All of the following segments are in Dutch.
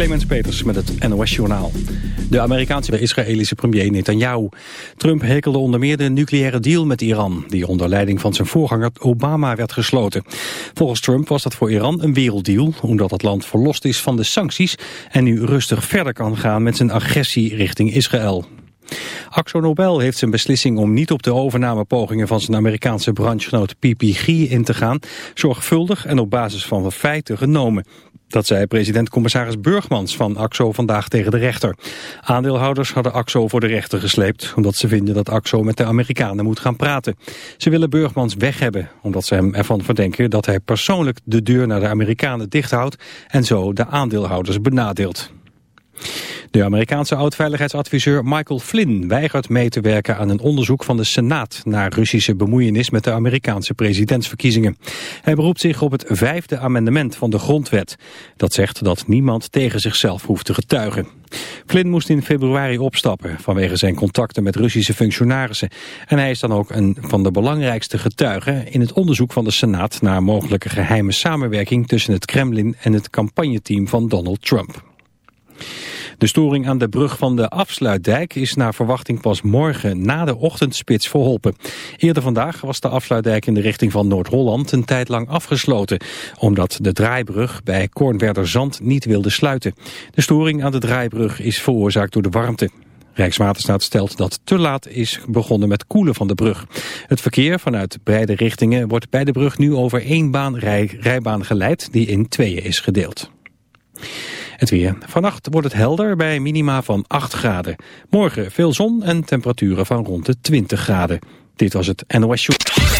Clemens Peters met het NOS-journaal. De Amerikaanse Israëlische premier Netanyahu. Trump hekelde onder meer de nucleaire deal met Iran... die onder leiding van zijn voorganger Obama werd gesloten. Volgens Trump was dat voor Iran een werelddeal... omdat het land verlost is van de sancties... en nu rustig verder kan gaan met zijn agressie richting Israël. Axo Nobel heeft zijn beslissing om niet op de overnamepogingen van zijn Amerikaanse branchegenoot PPG in te gaan zorgvuldig en op basis van feiten genomen. Dat zei president-commissaris Burgmans van AXO vandaag tegen de rechter. Aandeelhouders hadden AXO voor de rechter gesleept... omdat ze vinden dat AXO met de Amerikanen moet gaan praten. Ze willen Burgmans weg hebben... omdat ze hem ervan verdenken dat hij persoonlijk de deur naar de Amerikanen dichthoudt... en zo de aandeelhouders benadeelt. De Amerikaanse oud-veiligheidsadviseur Michael Flynn weigert mee te werken aan een onderzoek van de Senaat naar Russische bemoeienis met de Amerikaanse presidentsverkiezingen. Hij beroept zich op het vijfde amendement van de grondwet. Dat zegt dat niemand tegen zichzelf hoeft te getuigen. Flynn moest in februari opstappen vanwege zijn contacten met Russische functionarissen. En hij is dan ook een van de belangrijkste getuigen in het onderzoek van de Senaat naar mogelijke geheime samenwerking tussen het Kremlin en het campagneteam van Donald Trump. De storing aan de brug van de afsluitdijk is naar verwachting pas morgen na de ochtendspits verholpen. Eerder vandaag was de afsluitdijk in de richting van Noord-Holland een tijd lang afgesloten, omdat de draaibrug bij Kornwerderzand niet wilde sluiten. De storing aan de draaibrug is veroorzaakt door de warmte. Rijkswaterstaat stelt dat te laat is begonnen met koelen van de brug. Het verkeer vanuit beide richtingen wordt bij de brug nu over één baan rij, rijbaan geleid die in tweeën is gedeeld. Het weer. Vannacht wordt het helder bij minima van 8 graden. Morgen veel zon en temperaturen van rond de 20 graden. Dit was het NOS Show.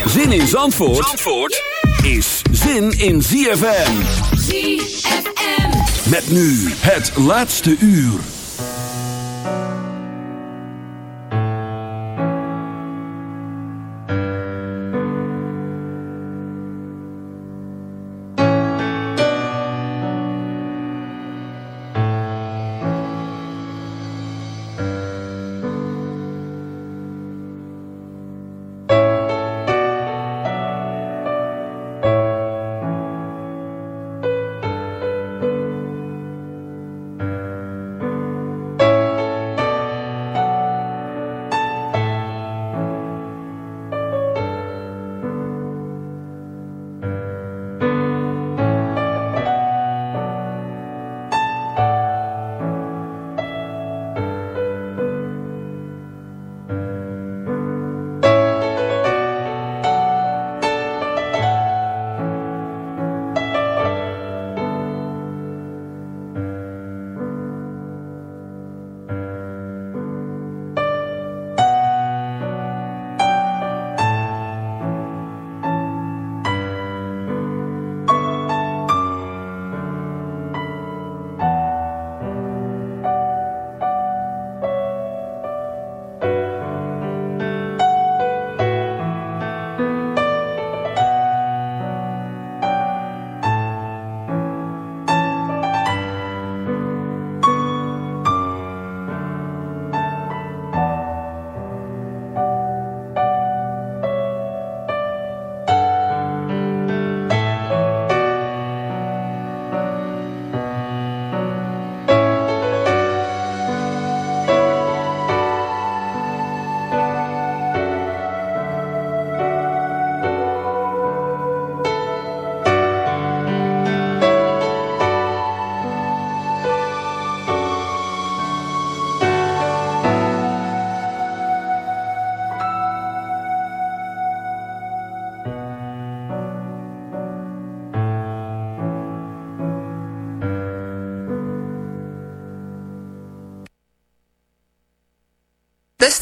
Zin in Zandvoort, Zandvoort is zin in ZFM. ZFM. Met nu het laatste uur.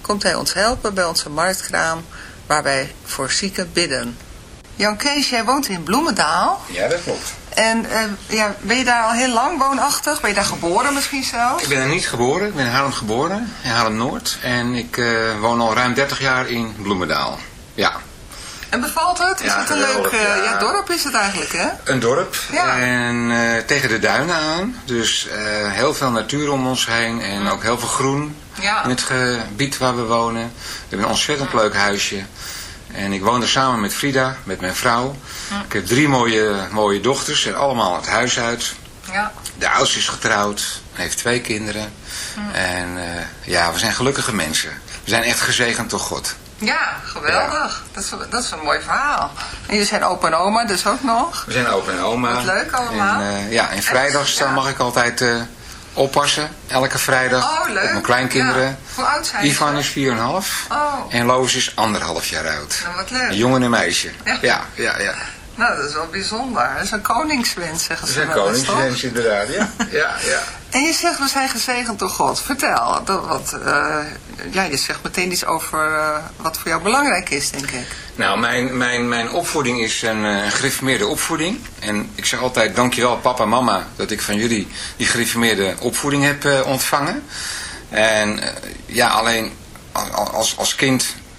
komt hij ons helpen bij onze marktkraam, waar wij voor zieken bidden. Jan Kees, jij woont in Bloemendaal. Ja, dat klopt. En uh, ja, ben je daar al heel lang woonachtig? Ben je daar geboren misschien zelfs? Ik ben er niet geboren. Ik ben in Haarlem geboren, in Haarlem-Noord. En ik uh, woon al ruim 30 jaar in Bloemendaal. Ja. En bevalt het? Is Ja, het een leuk eh, ja. ja, dorp is het eigenlijk, hè? Een dorp. Ja. En eh, tegen de duinen aan. Dus eh, heel veel natuur om ons heen. En ook heel veel groen Ja. in het gebied waar we wonen. We hebben een ontzettend leuk huisje. En ik woon er samen met Frida, met mijn vrouw. Ik heb drie mooie, mooie dochters. En allemaal het huis uit. Ja. De oudste is getrouwd, heeft twee kinderen. En eh, ja, we zijn gelukkige mensen. We zijn echt gezegend door God. Ja, geweldig. Dat, is, dat is een mooi verhaal. En jullie zijn opa en oma dus ook nog? We zijn opa en oma. Wat leuk allemaal. En, eh, ja, en vrijdags dan mag ik altijd eh, oppassen. Elke vrijdag. Oh. Op mijn kleinkinderen. Ja. Hoe oud zijn ze? Ivan is 4,5. Oh. En Lois is anderhalf jaar oud. Nou, wat leuk. Een jongen en een meisje. Ja. Ja, ja, ja. Nou, dat is wel bijzonder. Dat is een koningswens, zeggen ze wel eens, toch? koningswens inderdaad. Ja, ja, ja. En je zegt, we zijn gezegend door God. Vertel, dat, wat, eh, ja, je zegt meteen iets over eh, wat voor jou belangrijk is, denk ik. Nou, mijn, mijn, mijn opvoeding is een uh, gereformeerde opvoeding. En ik zeg altijd, dankjewel papa en mama dat ik van jullie die gereformeerde opvoeding heb ontvangen. En ja, alleen als, als kind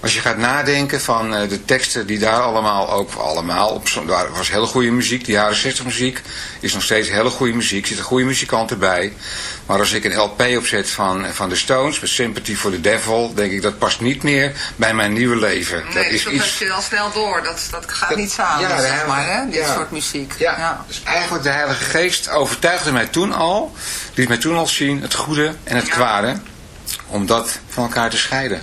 als je gaat nadenken van uh, de teksten die daar allemaal ook allemaal op daar was hele goede muziek, die jaren 60 muziek is nog steeds hele goede muziek, zit een goede muzikant erbij. Maar als ik een LP opzet van, van de Stones met Sympathy for the Devil, denk ik dat past niet meer bij mijn nieuwe leven. Nee, dat is dat iets... je al snel door, dat, dat gaat niet samen, ja, zeg maar, hè? dit soort muziek. Ja. ja, dus eigenlijk de Heilige Geest overtuigde mij toen al, liet mij toen al zien het goede en het kwade, om dat van elkaar te scheiden.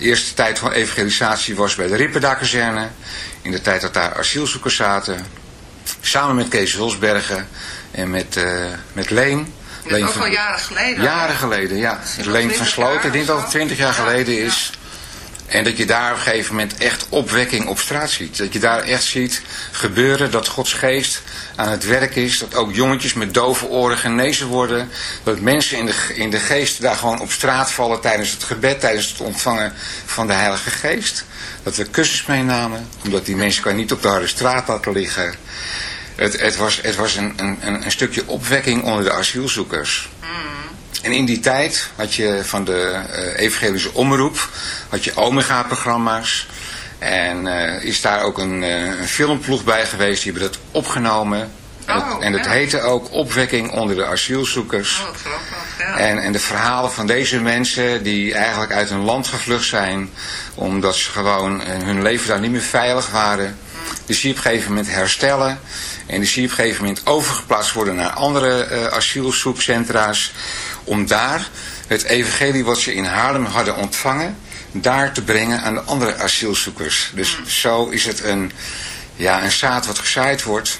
de eerste tijd van evangelisatie was bij de Ripperda-kazerne. In de tijd dat daar asielzoekers zaten. Samen met Kees Hulsbergen en met, uh, met Leen. Dat is ook al jaren geleden. Jaren geleden, ja. Leen van Sloten. Ik denk dat het twintig jaar geleden is. En dat je daar op een gegeven moment echt opwekking op straat ziet. Dat je daar echt ziet gebeuren dat Gods geest aan het werk is. Dat ook jongetjes met dove oren genezen worden. Dat mensen in de, in de geest daar gewoon op straat vallen tijdens het gebed, tijdens het ontvangen van de Heilige Geest. Dat we kussens meenamen, omdat die mensen kan niet op de harde straat laten liggen. Het, het was, het was een, een, een stukje opwekking onder de asielzoekers. Mm. En in die tijd had je van de uh, evangelische omroep, had je Omega-programma's. En uh, is daar ook een, uh, een, filmploeg bij geweest, die hebben dat opgenomen. Oh, en het heette ook Opwekking onder de asielzoekers. Oh, ja. en, en de verhalen van deze mensen die eigenlijk uit hun land gevlucht zijn, omdat ze gewoon hun leven daar niet meer veilig waren. Die zie je op een gegeven moment herstellen. En die zie je op een gegeven moment overgeplaatst worden naar andere uh, asielzoekcentra's om daar het evangelie wat ze in Haarlem hadden ontvangen, daar te brengen aan de andere asielzoekers. Dus zo is het een, ja, een zaad wat gezaaid wordt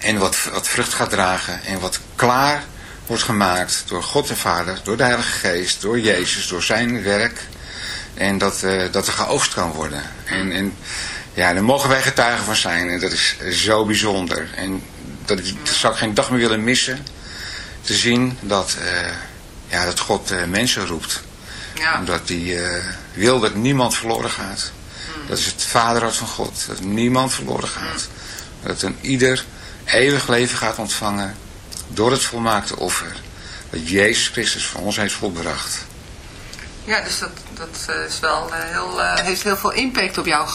en wat, wat vrucht gaat dragen en wat klaar wordt gemaakt door God de Vader, door de Heilige Geest, door Jezus, door zijn werk. En dat, uh, dat er geoogst kan worden. En, en ja, daar mogen wij getuigen van zijn. En dat is zo bijzonder. En dat, dat zou ik geen dag meer willen missen te zien dat, uh, ja, dat God uh, mensen roept. Ja. Omdat hij uh, wil dat niemand verloren gaat. Hmm. Dat is het vaderhart van God. Dat niemand verloren gaat. Hmm. Dat een ieder eeuwig leven gaat ontvangen door het volmaakte offer. Dat Jezus Christus voor ons heeft volbracht. Ja, dus dat, dat is wel heel, heeft heel veel impact op jou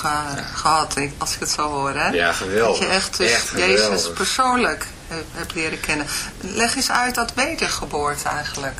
gehad, als ik het zo hoor. Hè? Ja, geweldig. Dat je echt, dus echt Jezus persoonlijk hebt leren kennen. Leg eens uit dat wedergeboorte eigenlijk.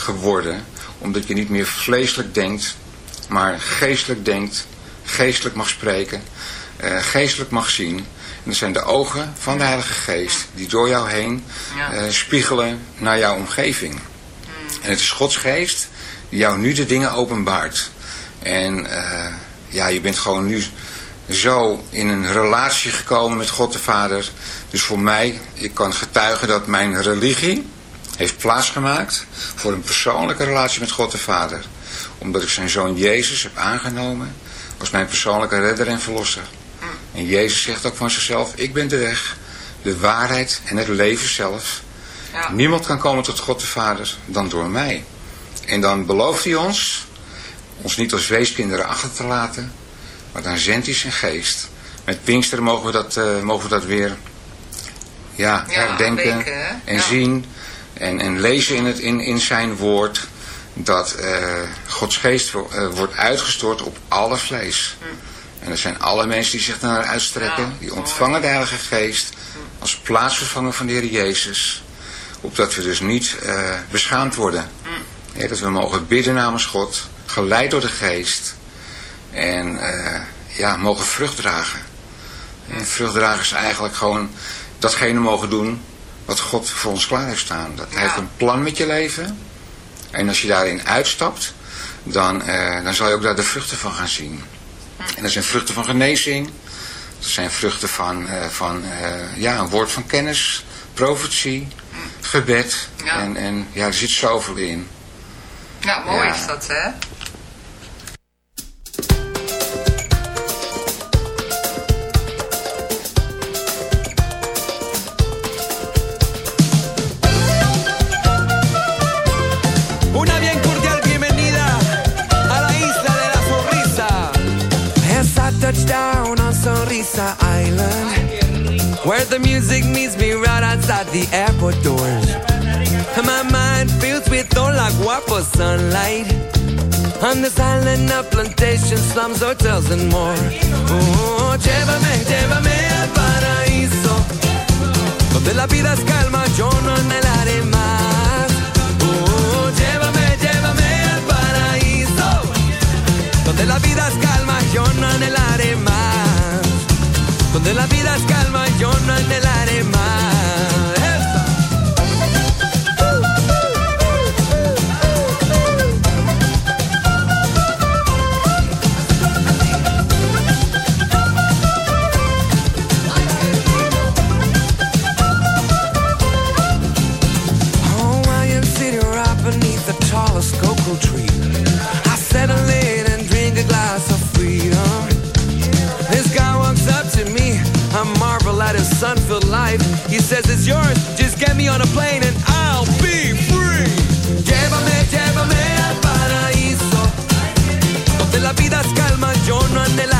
geworden. Omdat je niet meer vleeselijk denkt, maar geestelijk denkt, geestelijk mag spreken, uh, geestelijk mag zien. En dat zijn de ogen van de Heilige Geest die door jou heen uh, spiegelen naar jouw omgeving. En het is Gods Geest die jou nu de dingen openbaart. En ja, je bent gewoon nu zo in een relatie gekomen met God de Vader. Dus voor mij, ik kan getuigen dat mijn religie heeft plaatsgemaakt voor een persoonlijke relatie met God de Vader. Omdat ik zijn zoon Jezus heb aangenomen als mijn persoonlijke redder en verlosser. En Jezus zegt ook van zichzelf, ik ben de weg, de waarheid en het leven zelf. Ja. Niemand kan komen tot God de Vader dan door mij. En dan belooft hij ons, ons niet als weeskinderen achter te laten, maar dan zendt hij zijn geest. Met Pinksteren mogen we dat, uh, mogen we dat weer ja, Ja, herdenken hè? en Ja. zien en, en lezen in, het, in, in zijn woord dat eh, Gods geest eh, wordt uitgestort op alle vlees. En dat zijn alle mensen die zich naar uitstrekken, die ontvangen de Heilige Geest als plaatsvervanger van de Heer Jezus. Opdat we dus niet eh, beschaamd worden. Ja, dat we mogen bidden namens God, geleid door de Geest. En ja, mogen vrucht dragen. En vrucht dragen is eigenlijk gewoon datgene mogen doen wat God voor ons klaar heeft staan. Dat Hij heeft een plan met je leven. En als je daarin uitstapt, dan, eh, dan zal je ook daar de vruchten van gaan zien. En dat zijn vruchten van genezing. Dat zijn vruchten van, eh, van eh, ja, een woord van kennis, profetie, gebed. Ja. En, en ja, er zit zoveel in. Ja, mooi Ja. is dat, hè? Outside the airport doors. And my mind fills with all la guapo sunlight. On this island of plantations, slums, hotels, and more. Oh, llévame, llévame al paraíso. Donde la vida es calma, yo no anhelaré más. Oh, llévame, llévame al paraíso. Donde la vida es calma, yo no anhelaré más. Donde la vida es calma, yo no anhelaré más. At life. He says it's yours. Just get me on a plane and I'll be free. Llévame, llévame al paraíso. Donde la vida es calma, yo no anhelaré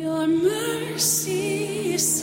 Your mercy is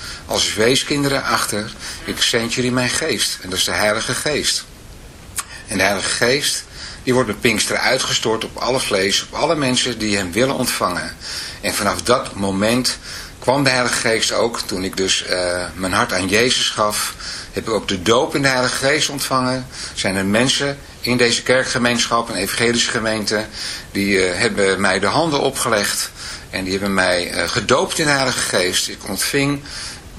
als weeskinderen achter, ik zend jullie mijn geest. En dat is de Heilige Geest. En de Heilige Geest, die wordt met Pinksteren uitgestort op alle vlees, op alle mensen die hem willen ontvangen. En vanaf dat moment kwam de Heilige Geest ook, toen ik dus eh, mijn hart aan Jezus gaf, heb ik ook de doop in de Heilige Geest ontvangen. Zijn er mensen in deze kerkgemeenschap, een evangelische gemeente, die eh, hebben mij de handen opgelegd en die hebben mij eh, gedoopt in de Heilige Geest. Ik ontving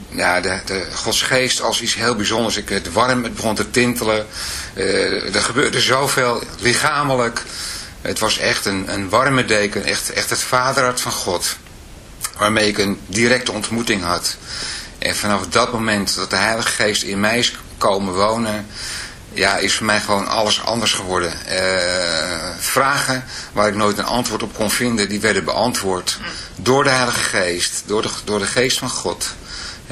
ja, de, de Gods geest als iets heel bijzonders. Ik werd warm, het begon te tintelen. Eh, er gebeurde zoveel lichamelijk. Het was echt een, een warme deken, echt, echt het vaderhart van God. Waarmee ik een directe ontmoeting had. En vanaf dat moment dat de Heilige Geest in mij is komen wonen, ja, is voor mij gewoon alles anders geworden. Uh, vragen waar ik nooit een antwoord op kon vinden, die werden beantwoord door de Heilige Geest, door de, door de Geest van God.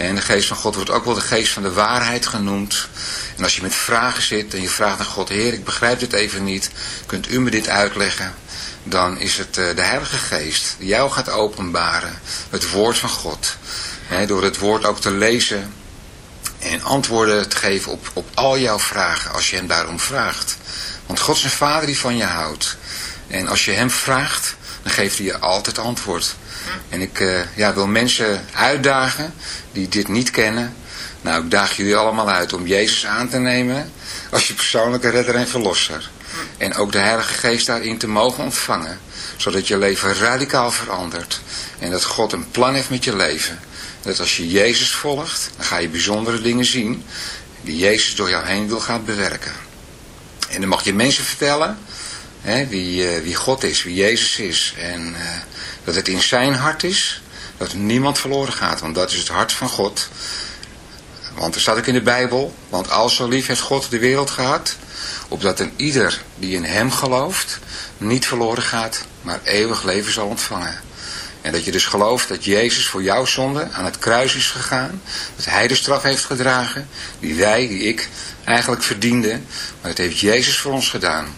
En de Geest van God wordt ook wel de Geest van de waarheid genoemd. En als je met vragen zit en je vraagt aan God, Heer, ik begrijp dit even niet, kunt u me dit uitleggen? Dan is het uh, de Heilige Geest die jou gaat openbaren, het woord van God. Door het woord ook te lezen en antwoorden te geven op, op al jouw vragen als je hem daarom vraagt. Want God is een vader die van je houdt. En als je hem vraagt, dan geeft hij je altijd antwoord. En ik uh, ja, wil mensen uitdagen die dit niet kennen. Nou, ik daag jullie allemaal uit om Jezus aan te nemen als je persoonlijke redder en verlosser. En ook de Heilige Geest daarin te mogen ontvangen. Zodat je leven radicaal verandert. En dat God een plan heeft met je leven. Dat als je Jezus volgt, dan ga je bijzondere dingen zien die Jezus door jou heen wil gaan bewerken. En dan mag je mensen vertellen hè, wie, uh, wie God is, wie Jezus is. En uh, dat het in zijn hart is, dat niemand verloren gaat. Want dat is het hart van God. Want er staat ook in de Bijbel, want al zo lief heeft God de wereld gehad, opdat een ieder die in hem gelooft, niet verloren gaat, maar eeuwig leven zal ontvangen. En dat je dus gelooft dat Jezus voor jouw zonde aan het kruis is gegaan. Dat hij de straf heeft gedragen. Die wij, die ik eigenlijk verdienden. Maar dat heeft Jezus voor ons gedaan.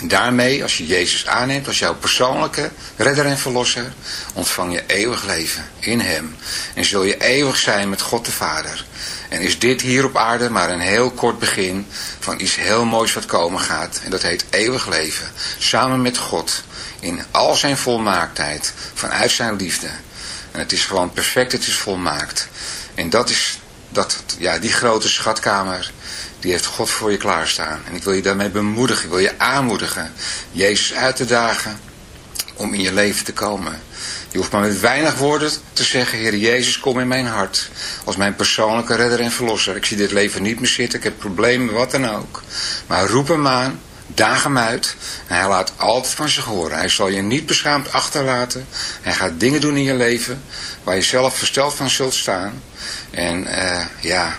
En daarmee, als je Jezus aanneemt als jouw persoonlijke redder en verlosser, ontvang je eeuwig leven in hem. En zul je eeuwig zijn met God de Vader. En is dit hier op aarde maar een heel kort begin van iets heel moois wat komen gaat. En dat heet eeuwig leven. Samen met God in al zijn volmaaktheid, vanuit zijn liefde. En het is gewoon perfect, het is volmaakt. En dat is, dat, ja, die grote schatkamer, die heeft God voor je klaarstaan. En ik wil je daarmee bemoedigen, ik wil je aanmoedigen, Jezus uit te dagen om in je leven te komen. Je hoeft maar met weinig woorden te zeggen, Heer Jezus, kom in mijn hart. Als mijn persoonlijke redder en verlosser. Ik zie dit leven niet meer zitten, ik heb problemen, wat dan ook. Maar roep hem aan Daag hem uit en hij laat altijd van zich horen. Hij zal je niet beschaamd achterlaten. Hij gaat dingen doen in je leven waar je zelf versteld van zult staan. En uh, ja,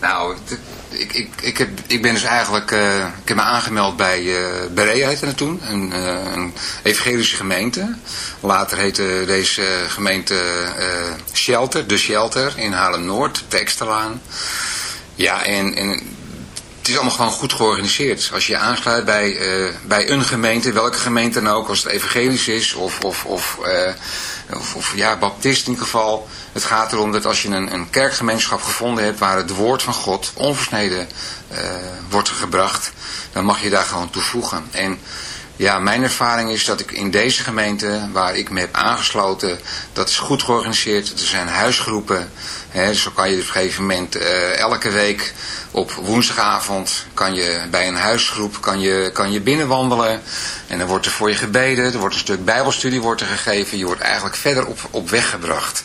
Nou, ik, ik, ik, heb, ik ben dus eigenlijk, uh, ik heb me aangemeld bij uh, Berea heette het toen, een, uh, een evangelische gemeente. Later heette deze gemeente Shelter, de Shelter in Haarlem-Noord, de Eksterlaan. Ja, en, en het is allemaal gewoon goed georganiseerd. Als je je aansluit bij, bij een gemeente, welke gemeente dan ook, als het evangelisch is of, of, of, of, ja, baptist in ieder geval. Het gaat erom dat als je een, een kerkgemeenschap gevonden hebt waar het woord van God onversneden uh, wordt gebracht, dan mag je daar gewoon toevoegen. En ja, mijn ervaring is dat ik in deze gemeente, waar ik me heb aangesloten, dat is goed georganiseerd. Er zijn huisgroepen. Hè, zo kan je op een gegeven moment uh, elke week op woensdagavond kan je bij een huisgroep kan je, kan je binnenwandelen. En dan wordt er voor je gebeden, er wordt een stuk bijbelstudie wordt er gegeven. Je wordt eigenlijk verder op, op weg gebracht.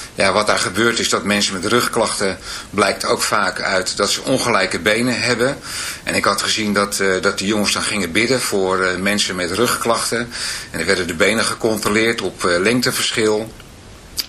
ja, wat daar gebeurt is dat mensen met rugklachten blijkt ook vaak uit dat ze ongelijke benen hebben. En ik had gezien dat, uh, dat de jongens dan gingen bidden voor uh, mensen met rugklachten. En er werden de benen gecontroleerd op uh, lengteverschil.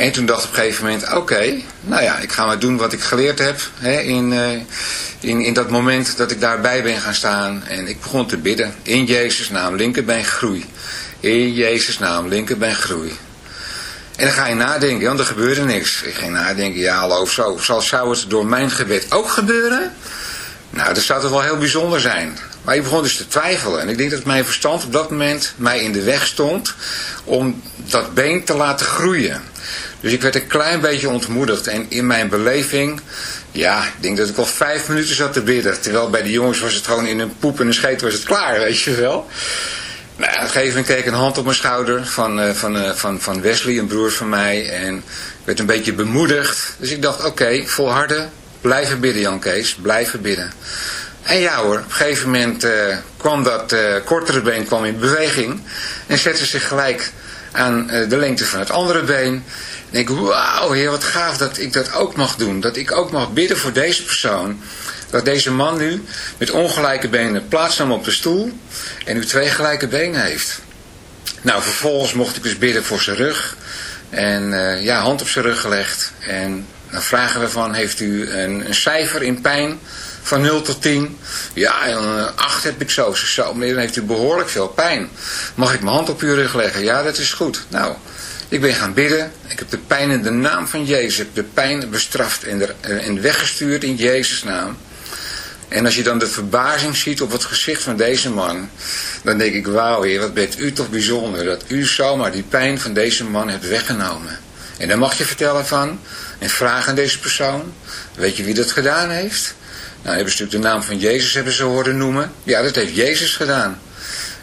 En toen dacht ik op een gegeven moment, oké, nou ja, ik ga maar doen wat ik geleerd heb hè, in, uh, in, in dat moment dat ik daarbij ben gaan staan. En ik begon te bidden, in Jezus naam, linkerbeen groei. In Jezus naam, linkerbeen groei. En dan ga je nadenken, want er gebeurde niks. Ik ging nadenken, ja hallo, zo, zou het door mijn gebed ook gebeuren? Nou, dat zou toch wel heel bijzonder zijn. Maar ik begon dus te twijfelen. En ik denk dat mijn verstand op dat moment mij in de weg stond om dat been te laten groeien. Dus ik werd een klein beetje ontmoedigd. En in mijn beleving, ja, ik denk dat ik al vijf minuten zat te bidden. Terwijl bij de jongens was het gewoon in een poep en een scheet was het klaar, weet je wel. Nou, op een gegeven moment kreeg een hand op mijn schouder van, uh, van, uh, van, van Wesley, een broer van mij. En ik werd een beetje bemoedigd. Dus ik dacht, oké, okay, volharden, blijven bidden Jan Kees, blijven bidden. En ja hoor, op een gegeven moment uh, kwam dat uh, kortere been kwam in beweging en zette zich gelijk aan uh, de lengte van het andere been. En ik, wauw heer, wat gaaf dat ik dat ook mag doen. Dat ik ook mag bidden voor deze persoon. Dat deze man nu met ongelijke benen plaatsnam op de stoel en nu twee gelijke benen heeft. Nou, vervolgens mocht ik dus bidden voor zijn rug. En ja, hand op zijn rug gelegd. En dan vragen we van, heeft u een, een cijfer in pijn van 0 tot 10? Ja, een 8 heb ik zo. Zo, maar dan heeft u behoorlijk veel pijn. Mag ik mijn hand op uw rug leggen? Ja, dat is goed. Nou, ik ben gaan bidden. Ik heb de pijn in de naam van Jezus. Ik heb de pijn bestraft en, er, en weggestuurd in Jezus' naam. En als je dan de verbazing ziet op het gezicht van deze man, dan denk ik, wauw heer, wat bent u toch bijzonder, dat u zomaar die pijn van deze man hebt weggenomen. En dan mag je vertellen van, en vragen aan deze persoon, weet je wie dat gedaan heeft? Nou, hebben ze natuurlijk de naam van Jezus hebben ze horen noemen. Ja, dat heeft Jezus gedaan.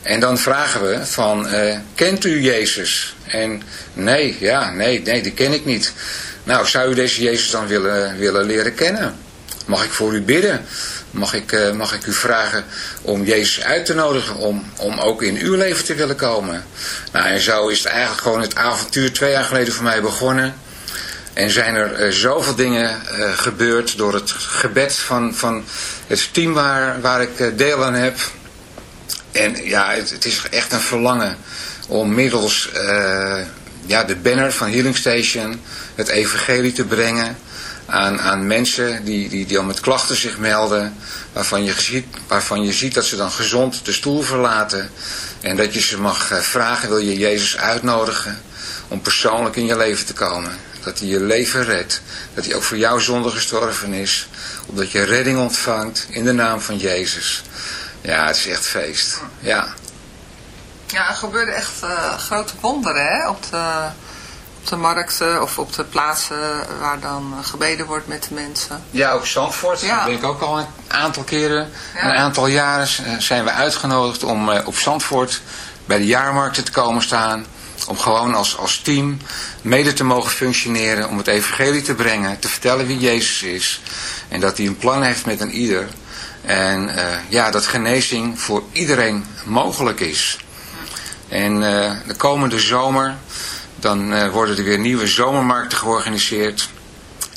En dan vragen we van, uh, kent u Jezus? En nee, ja, nee, nee, die ken ik niet. Nou, zou u deze Jezus dan willen, willen leren kennen? Mag ik voor u bidden? Mag ik, uh, mag ik u vragen om Jezus uit te nodigen om, om ook in uw leven te willen komen? Nou, en zo is het eigenlijk gewoon het avontuur twee jaar geleden voor mij begonnen. En zijn er uh, zoveel dingen uh, gebeurd door het gebed van, van het team waar, waar ik deel aan heb. En ja, het, het, is echt een verlangen om middels ja, de banner van Healing Station het evangelie te brengen aan, aan mensen die, die, die al met klachten zich melden, waarvan je, ziet, waarvan je ziet dat ze dan gezond de stoel verlaten en dat je ze mag vragen, wil je Jezus uitnodigen om persoonlijk in je leven te komen. Dat hij je leven redt, dat hij ook voor jouw zonde gestorven is, omdat je redding ontvangt in de naam van Jezus. Ja, het is echt feest. Ja. Ja, er gebeurde echt uh, grote wonderen hè, op de op de markten of op de plaatsen waar dan gebeden wordt met de mensen. Ja, ook Zandvoort. Ja. Daar ben ik ook al een aantal keren, ja. een aantal jaren zijn we uitgenodigd om op Zandvoort bij de jaarmarkten te komen staan. Om gewoon als, als team mede te mogen functioneren, om het evangelie te brengen, te vertellen wie Jezus is. En dat hij een plan heeft met een ieder. En uh, ja, dat genezing voor iedereen mogelijk is. En uh, de komende zomer dan uh, worden er weer nieuwe zomermarkten georganiseerd.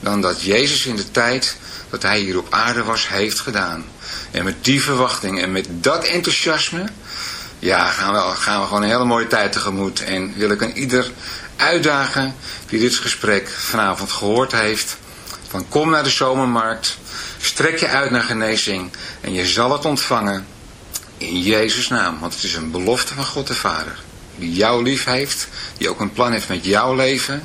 dan dat Jezus in de tijd dat hij hier op aarde was, heeft gedaan. En met die verwachting en met dat enthousiasme, ja, gaan we, gaan we gewoon een hele mooie tijd tegemoet. En wil ik aan ieder uitdagen die dit gesprek vanavond gehoord heeft, van kom naar de zomermarkt, strek je uit naar genezing en je zal het ontvangen in Jezus' naam. Want het is een belofte van God de Vader, die jou lief heeft, die ook een plan heeft met jouw leven.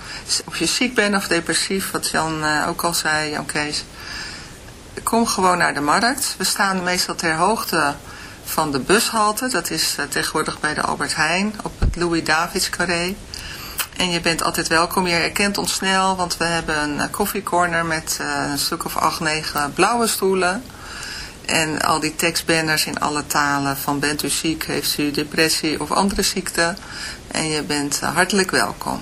of je ziek bent of depressief, wat Jan uh, ook al zei, Jan Kees. Kom gewoon naar de markt. We staan meestal ter hoogte van de bushalte. Dat is uh, tegenwoordig bij de Albert Heijn op het Louis Davids carré. En je bent altijd welkom. Je herkent ons snel, want we hebben een uh, koffiecorner met een stuk of acht, negen blauwe stoelen. En al die tekstbanners in alle talen van bent u ziek, heeft u depressie of andere ziekte. En je bent hartelijk welkom.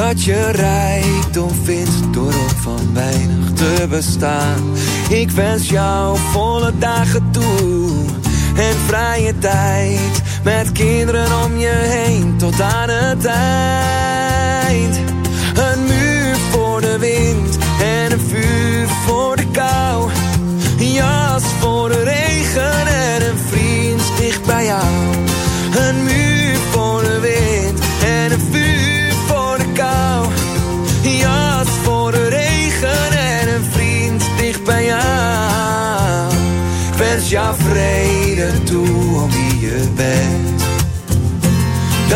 Dat je rijkdom vindt door op van weinig te bestaan. Ik wens jou volle dagen toe en vrije tijd. Met kinderen om je heen tot aan het eind.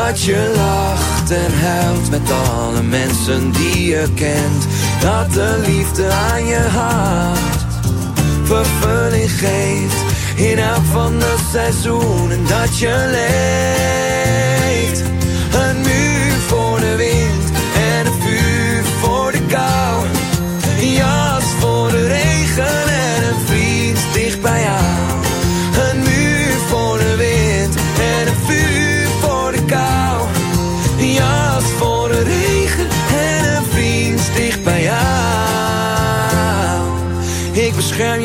Dat je lacht en huilt met alle mensen die je kent. Dat de liefde aan je hart vervulling geeft. In elk van de seizoenen dat je leeft.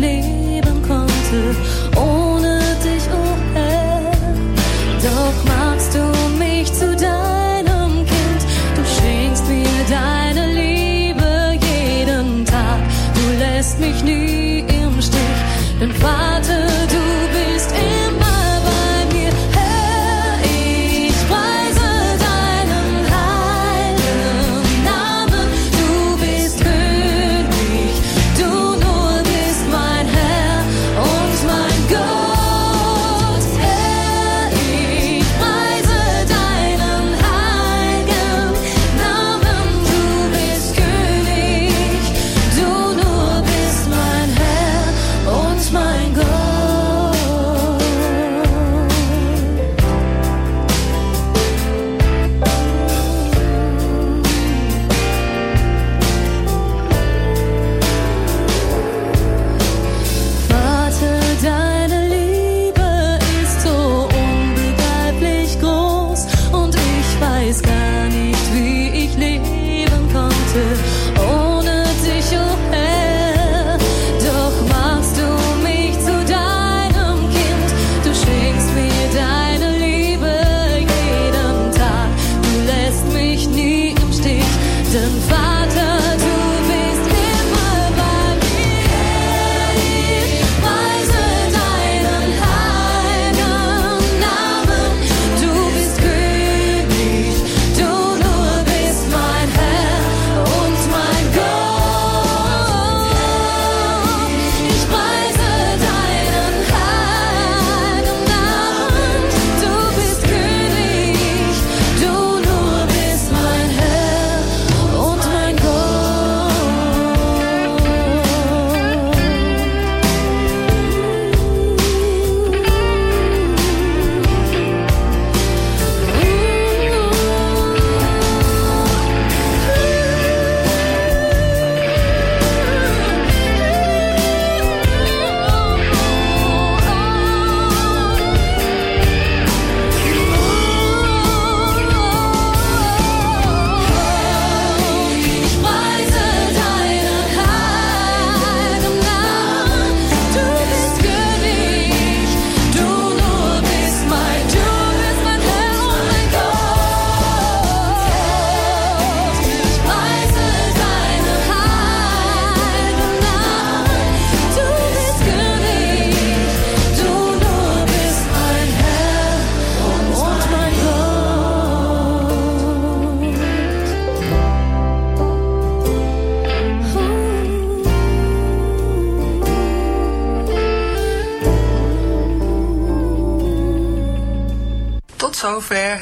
please.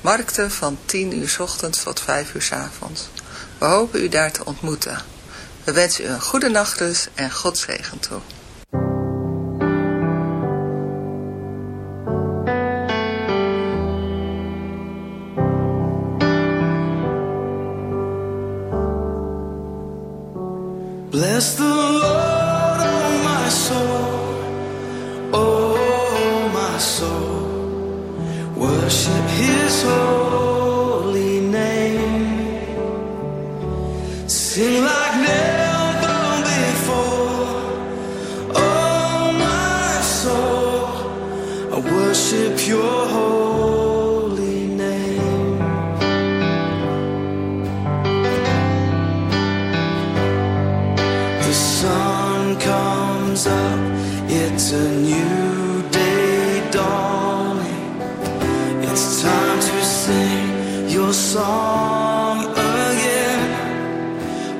markten van 10 uur ochtends tot 5 uur avonds. We hopen u daar te ontmoeten. We wensen u een goede nachtrust en God zegen toe.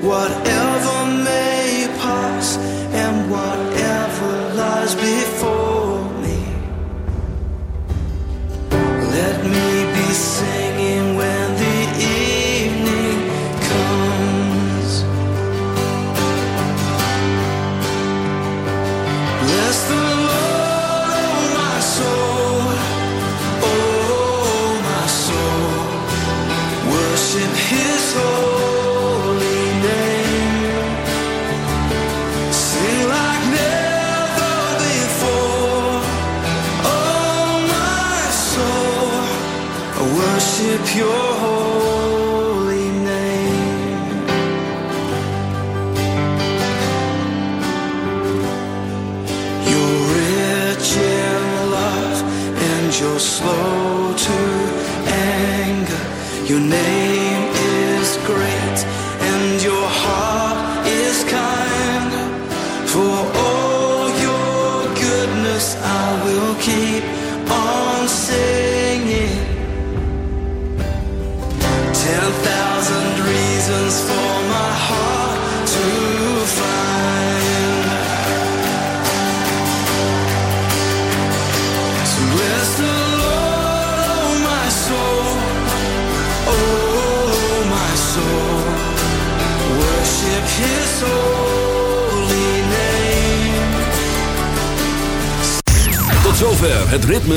Whatever.